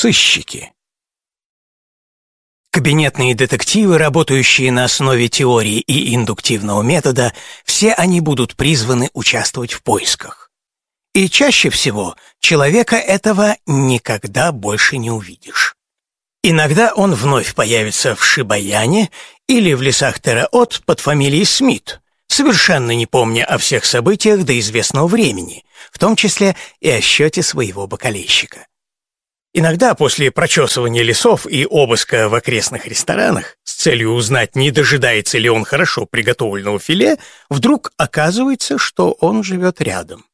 Сыщики. Кабинетные детективы, работающие на основе теории и индуктивного метода, все они будут призваны участвовать в поисках. И чаще всего человека этого никогда больше не увидишь. Иногда он вновь появится в Шибаяне или в лесах Тераот под фамилией Смит, совершенно не помня о всех событиях до известного времени, в том числе и о счете своего бокалейщика. Иногда после прочесывания лесов и обыска в окрестных ресторанах с целью узнать, не дожидается ли он хорошо приготовленного филе, вдруг оказывается, что он живет рядом.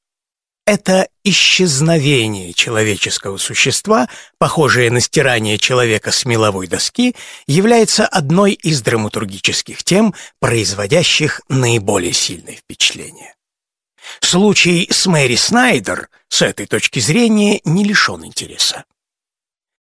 Это исчезновение человеческого существа, похожее на стирание человека с меловой доски, является одной из драматургических тем, производящих наиболее сильное впечатление. Случай с Мэри Снайдер с этой точки зрения не лишен интереса.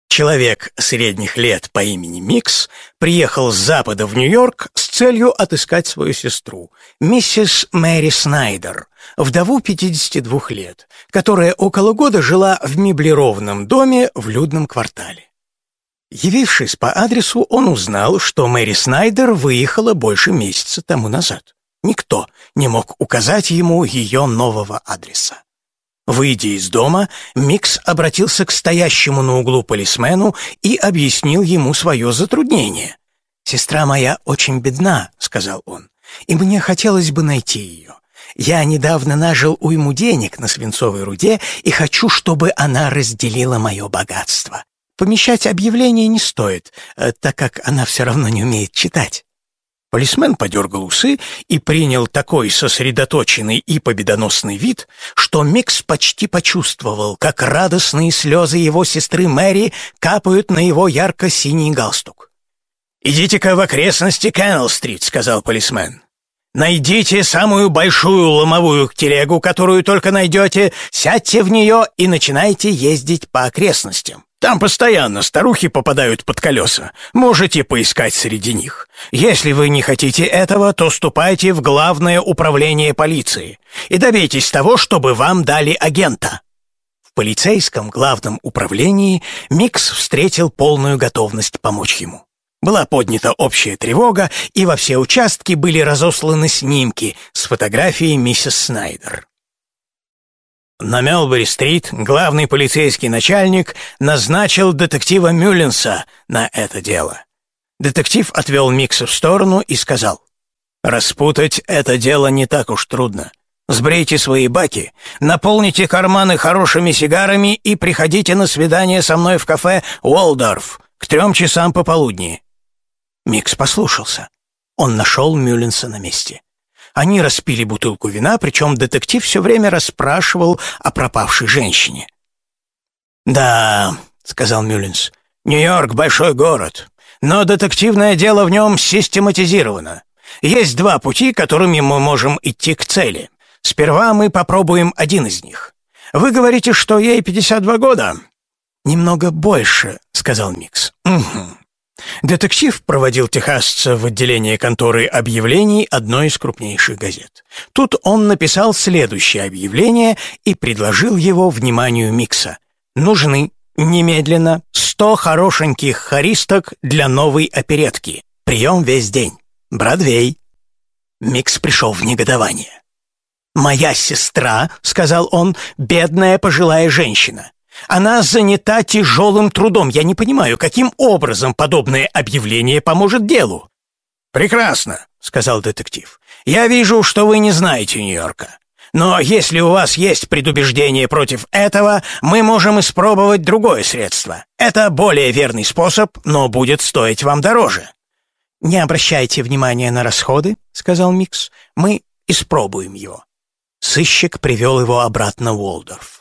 Человек средних лет по имени Микс приехал с запада в Нью-Йорк с целью отыскать свою сестру, миссис Мэри Снайдер, вдову 52 лет, которая около года жила в меблированном доме в людном квартале. Явившись по адресу, он узнал, что Мэри Снайдер выехала больше месяца тому назад. Никто не мог указать ему ее нового адреса. Выйдя из дома, Микс обратился к стоящему на углу полисмену и объяснил ему свое затруднение. «Сестра моя очень бедна», — сказал он, — «и мне хотелось бы найти ее. Я недавно нажил уйму денег на свинцовой руде и хочу, чтобы она разделила мое богатство. Помещать объявление не стоит, э, так как она все равно не умеет читать». Полисмен подергал усы и принял такой сосредоточенный и победоносный вид, что Микс почти почувствовал, как радостные слезы его сестры Мэри капают на его ярко-синий галстук. «Идите-ка в окрестности Кеннелл-стрит», — сказал полисмен. «Найдите самую большую ломовую телегу, которую только найдете, сядьте в нее и начинайте ездить по окрестностям. Там постоянно старухи попадают под колеса. Можете поискать среди них. Если вы не хотите этого, то ступайте в главное управление полиции и добейтесь того, чтобы вам дали агента». В полицейском главном управлении Микс встретил полную готовность помочь ему. Была поднята общая тревога, и во все участки были разосланы снимки с фотографией миссис Снайдер. На Мелбери-стрит главный полицейский начальник назначил детектива Мюлленса на это дело. Детектив отвел Микса в сторону и сказал, «Распутать это дело не так уж трудно. Сбрейте свои баки, наполните карманы хорошими сигарами и приходите на свидание со мной в кафе «Уолдорф» к трем часам пополудни». Микс послушался. Он нашел Мюлленса на месте. Они распили бутылку вина, причем детектив все время расспрашивал о пропавшей женщине. «Да», — сказал Мюллинс, — «Нью-Йорк — большой город, но детективное дело в нем систематизировано. Есть два пути, которыми мы можем идти к цели. Сперва мы попробуем один из них. Вы говорите, что ей 52 года?» «Немного больше», — сказал Микс. «Угу. Детектив проводил техасца в отделение конторы объявлений одной из крупнейших газет. Тут он написал следующее объявление и предложил его вниманию Микса. «Нужны немедленно сто хорошеньких хористок для новой оперетки. Прием весь день. Бродвей». Микс пришел в негодование. «Моя сестра», — сказал он, — «бедная пожилая женщина. Она занята тяжелым трудом. Я не понимаю, каким образом подобное объявление поможет делу». «Прекрасно», — сказал детектив. «Я вижу, что вы не знаете Нью-Йорка. Но если у вас есть предубеждение против этого, мы можем испробовать другое средство. Это более верный способ, но будет стоить вам дороже». «Не обращайте внимания на расходы», — сказал Микс. «Мы испробуем его». Сыщик привел его обратно в Уолдорф.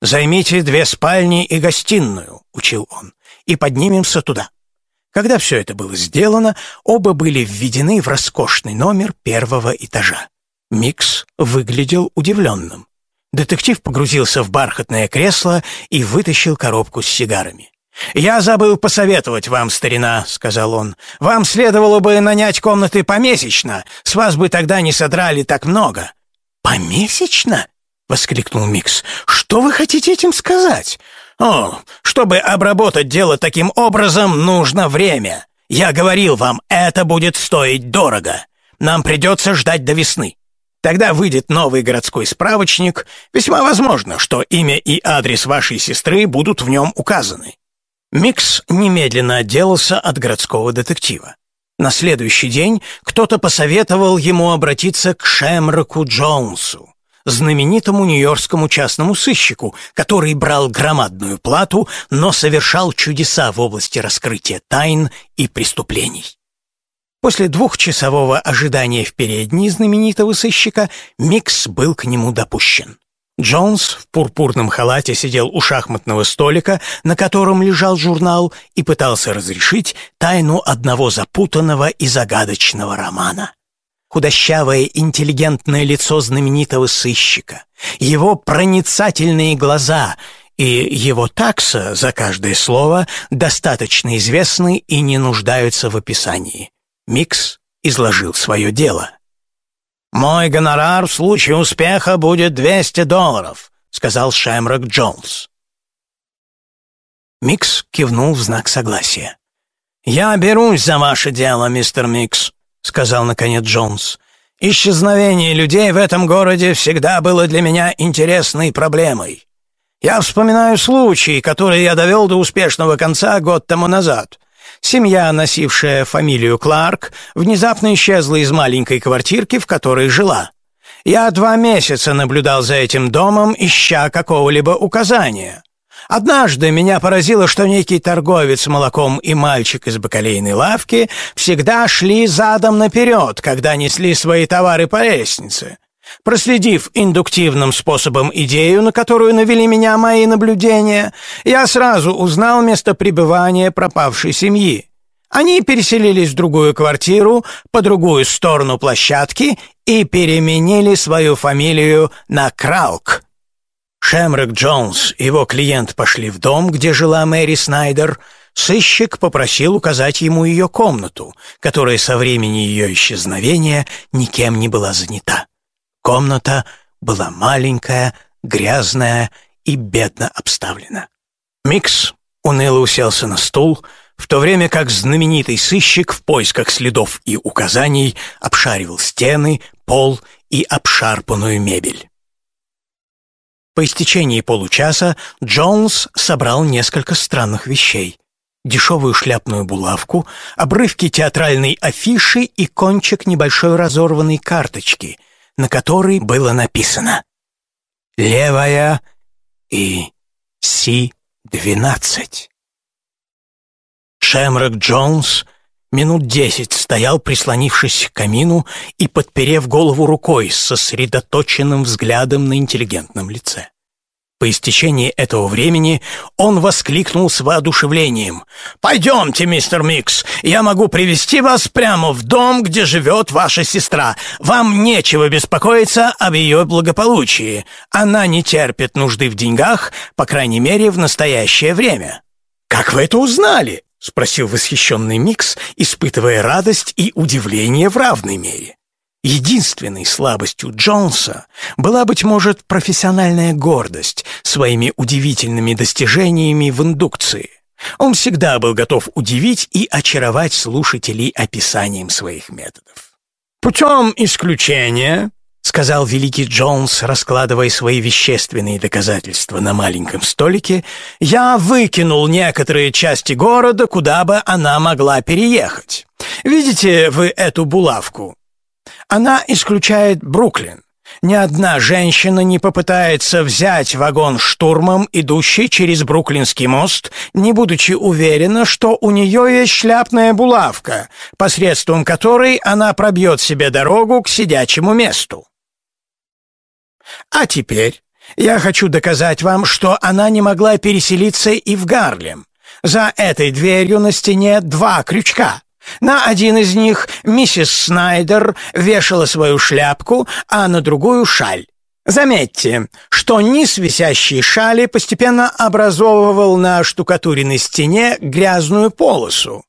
«Займите две спальни и гостиную», — учил он, — «и поднимемся туда». Когда все это было сделано, оба были введены в роскошный номер первого этажа. Микс выглядел удивленным. Детектив погрузился в бархатное кресло и вытащил коробку с сигарами. «Я забыл посоветовать вам, старина», — сказал он. «Вам следовало бы нанять комнаты помесячно. С вас бы тогда не содрали так много». «Помесячно?» Воскликнул Микс. «Что вы хотите этим сказать? О, чтобы обработать дело таким образом, нужно время. Я говорил вам, это будет стоить дорого. Нам придется ждать до весны. Тогда выйдет новый городской справочник. Весьма возможно, что имя и адрес вашей сестры будут в нем указаны. Микс немедленно отделался от городского детектива. На следующий день кто-то посоветовал ему обратиться к Шемроку Джонсу, знаменитому нью-йоркскому частному сыщику, который брал громадную плату, но совершал чудеса в области раскрытия тайн и преступлений. После двухчасового ожидания в передней знаменитого сыщика Микс был к нему допущен. Джонс в пурпурном халате сидел у шахматного столика, на котором лежал журнал, и пытался разрешить тайну одного запутанного и загадочного романа. Худощавое интеллигентное лицо знаменитого сыщика, его проницательные глаза и его такса за каждое слово достаточно известны и не нуждаются в описании. Микс изложил свое дело. «Мой гонорар в случае успеха будет 200 долларов», — сказал Шемрок Джонс. Микс кивнул в знак согласия. «Я берусь за ваше дело, мистер Микс», — сказал наконец Джонс. «Исчезновение людей в этом городе всегда было для меня интересной проблемой. Я вспоминаю случай, который я довел до успешного конца год тому назад. Семья, носившая фамилию Кларк, внезапно исчезла из маленькой квартирки, в которой жила. Я два месяца наблюдал за этим домом, ища какого-либо указания. Однажды меня поразило, что некий торговец молоком и мальчик из бакалейной лавки всегда шли задом наперед, когда несли свои товары по лестнице. Проследив индуктивным способом идею, на которую навели меня мои наблюдения, я сразу узнал место пребывания пропавшей семьи. Они переселились в другую квартиру, по другую сторону площадки и переменили свою фамилию на Краук. Шемрак Джонс и его клиент пошли в дом, где жила Мэри Снайдер. Сыщик попросил указать ему ее комнату, которая со времени ее исчезновения никем не была занята. Комната была маленькая, грязная и бедно обставлена. Микс уныло уселся на стул, в то время как знаменитый сыщик в поисках следов и указаний обшаривал стены, пол и обшарпанную мебель. По истечении получаса Джонс собрал несколько странных вещей. Дешевую шляпную булавку, обрывки театральной афиши и кончик небольшой разорванной карточки — на которой было написано «Левая и Си-12». Шемрак Джонс минут десять стоял, прислонившись к камину и подперев голову рукой с сосредоточенным взглядом на интеллигентном лице. По истечении этого времени он воскликнул с воодушевлением. «Пойдемте, мистер Микс, я могу привести вас прямо в дом, где живет ваша сестра. Вам нечего беспокоиться об ее благополучии. Она не терпит нужды в деньгах, по крайней мере, в настоящее время». «Как вы это узнали?» — спросил восхищенный Микс, испытывая радость и удивление в равной мере. Единственной слабостью Джонса была, быть может, профессиональная гордость своими удивительными достижениями в индукции. Он всегда был готов удивить и очаровать слушателей описанием своих методов. «Путем исключения», — сказал великий Джонс, раскладывая свои вещественные доказательства на маленьком столике, «я выкинул некоторые части города, куда бы она могла переехать. Видите вы эту булавку? Она исключает Бруклин. Ни одна женщина не попытается взять вагон штурмом, идущий через Бруклинский мост, не будучи уверена, что у нее есть шляпная булавка, посредством которой она пробьет себе дорогу к сидячему месту. А теперь я хочу доказать вам, что она не могла переселиться и в Гарлем. За этой дверью на стене два крючка. На один из них миссис Снайдер вешала свою шляпку, а на другую — шаль. Заметьте, что низ висящей шали постепенно образовывал на штукатуренной стене грязную полосу.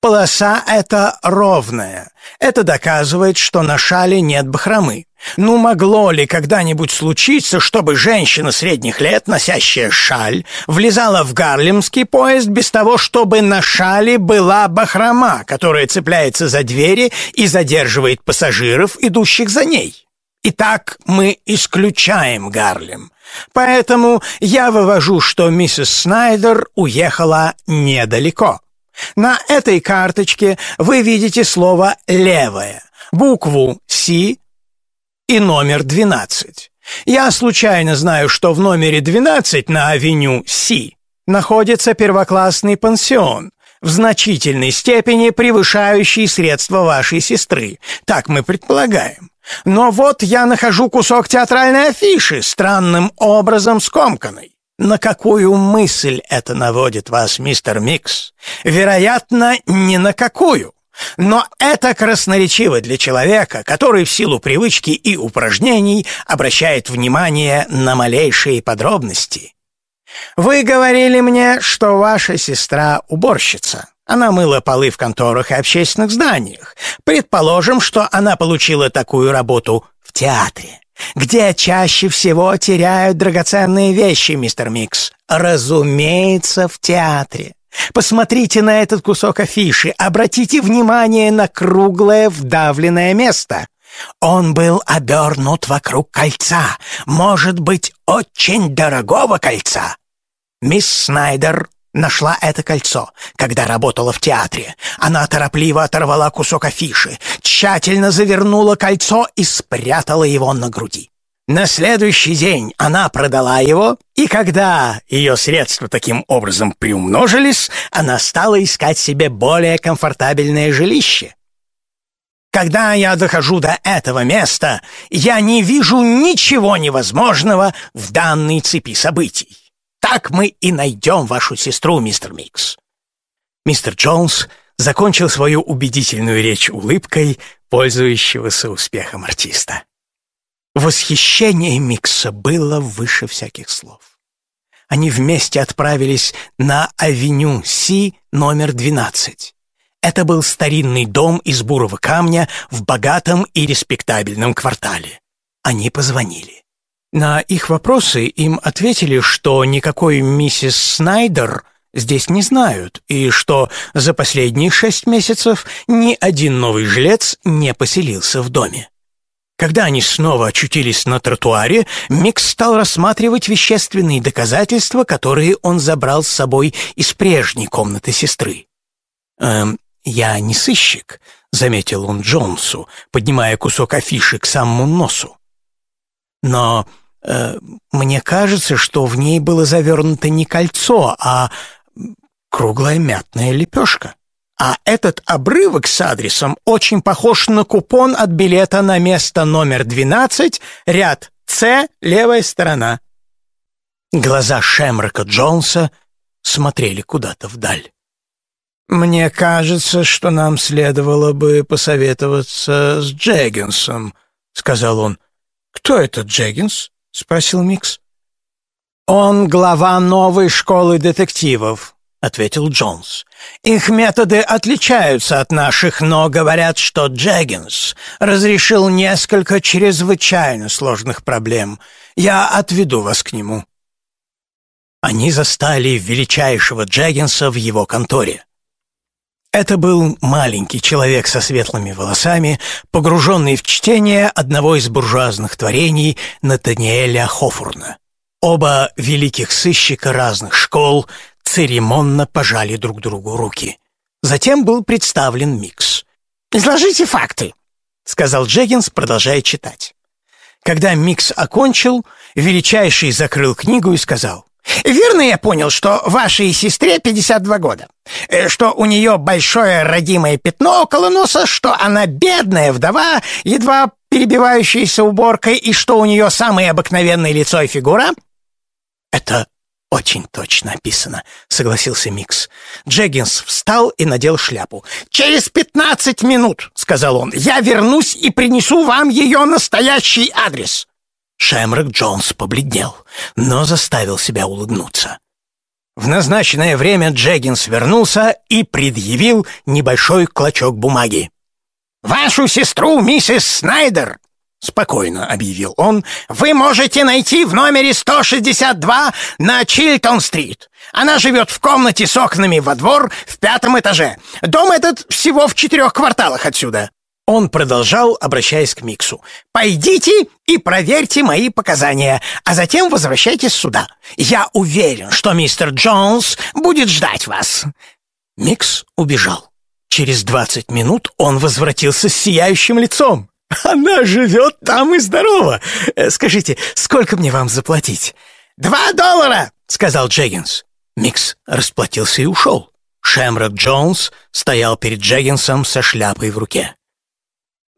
Полоса эта ровная. Это доказывает, что на шале нет бахромы. Ну, могло ли когда-нибудь случиться, чтобы женщина средних лет, носящая шаль, влезала в гарлемский поезд без того, чтобы на шале была бахрома, которая цепляется за двери и задерживает пассажиров, идущих за ней? Итак, мы исключаем Гарлем. Поэтому я вывожу, что миссис Снайдер уехала недалеко. На этой карточке вы видите слово «левая», букву «С» и номер 12. Я случайно знаю, что в номере 12 на авеню С находится первоклассный пансион, в значительной степени превышающий средства вашей сестры. Так мы предполагаем. Но вот я нахожу кусок театральной афиши, странным образом скомканной. На какую мысль это наводит вас, мистер Микс? Вероятно, ни на какую. Но это красноречиво для человека, который в силу привычки и упражнений обращает внимание на малейшие подробности. Вы говорили мне, что ваша сестра уборщица. Она мыла полы в конторах и общественных зданиях. Предположим, что она получила такую работу в театре. Где чаще всего теряют драгоценные вещи, мистер Микс? Разумеется, в театре. Посмотрите на этот кусок афиши, обратите внимание на круглое вдавленное место. Он был обернут вокруг кольца, может быть, очень дорогого кольца. Мисс Снайдер нашла это кольцо, когда работала в театре. Она торопливо оторвала кусок афиши, тщательно завернула кольцо и спрятала его на груди. На следующий день она продала его, и когда ее средства таким образом приумножились, она стала искать себе более комфортабельное жилище. Когда я дохожу до этого места, я не вижу ничего невозможного в данной цепи событий. Так мы и найдем вашу сестру, мистер Микс». Мистер Джонс закончил свою убедительную речь улыбкой, пользующегося успехом артиста. Восхищение Микса было выше всяких слов. Они вместе отправились на авеню Си номер 12. Это был старинный дом из бурого камня в богатом и респектабельном квартале. Они позвонили. На их вопросы им ответили, что никакой миссис Снайдер здесь не знают, и что за последние шесть месяцев ни один новый жилец не поселился в доме. Когда они снова очутились на тротуаре, Микс стал рассматривать вещественные доказательства, которые он забрал с собой из прежней комнаты сестры. «Эм, я не сыщик», — заметил он Джонсу, поднимая кусок афиши к самому носу. Но э, мне кажется, что в ней было завернуто не кольцо, а круглая мятная лепешка. А этот обрывок с адресом очень похож на купон от билета на место номер 12, ряд С, левая сторона. Глаза Шемрока Джонса смотрели куда-то вдаль. «Мне кажется, что нам следовало бы посоветоваться с Джеггинсом», — сказал он. «Кто это Джеггинс?» — спросил Микс. «Он глава новой школы детективов», — ответил Джонс. «Их методы отличаются от наших, но говорят, что Джеггинс разрешил несколько чрезвычайно сложных проблем. Я отведу вас к нему». Они застали величайшего Джеггинса в его конторе. Это был маленький человек со светлыми волосами, погруженный в чтение одного из буржуазных творений Натаниэля Хоторна. Оба великих сыщика разных школ церемонно пожали друг другу руки. Затем был представлен Микс. «Изложите факты», — сказал Джеггинс, продолжая читать. Когда Микс окончил, величайший закрыл книгу и сказал, Верно я понял, что вашей сестре 52 года? Э, что у нее большое родимое пятно около носа, что она бедная вдова, едва перебивающаяся уборкой, и что у нее самое обыкновенное лицо и фигура? Это очень точно описано, согласился Микс. Джеггинс встал и надел шляпу. Через пятнадцать минут, сказал он, я вернусь и принесу вам ее настоящий адрес. Шемрак Джонс побледнел, но заставил себя улыбнуться. В назначенное время Джеггинс вернулся и предъявил небольшой клочок бумаги. «Вашу сестру, миссис Снайдер!» — спокойно объявил он. «Вы можете найти в номере 162 на Чилтон-стрит. Она живет в комнате с окнами во двор в пятом этаже. Дом этот всего в четырех кварталах отсюда». Он продолжал, обращаясь к Миксу. «Пойдите и проверьте мои показания, а затем возвращайтесь сюда. Я уверен, что мистер Джонс будет ждать вас». Микс убежал. Через двадцать минут он возвратился с сияющим лицом. «Она живет там и здорова. Э, скажите, сколько мне вам заплатить?» «Два доллара!» — сказал Джеггинс. Микс расплатился и ушел. Шемрок Джонс стоял перед Джеггинсом со шляпой в руке.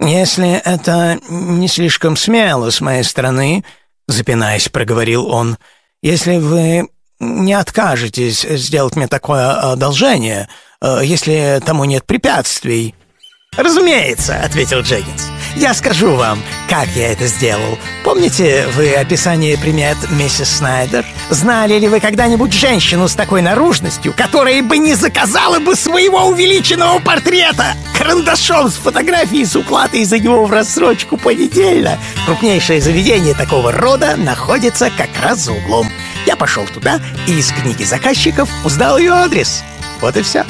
«Если это не слишком смело с моей стороны», — запинаясь, проговорил он, «если вы не откажетесь сделать мне такое одолжение, э, если тому нет препятствий». «Разумеется», — ответил Джеггинс. «Я скажу вам, как я это сделал. Помните вы описание примет миссис Снайдер? Знали ли вы когда-нибудь женщину с такой наружностью, которая бы не заказала бы своего увеличенного портрета карандашом с фотографией с уплатой за него в рассрочку понедельно? Крупнейшее заведение такого рода находится как раз за углом. Я пошел туда и из книги заказчиков узнал ее адрес. Вот и все».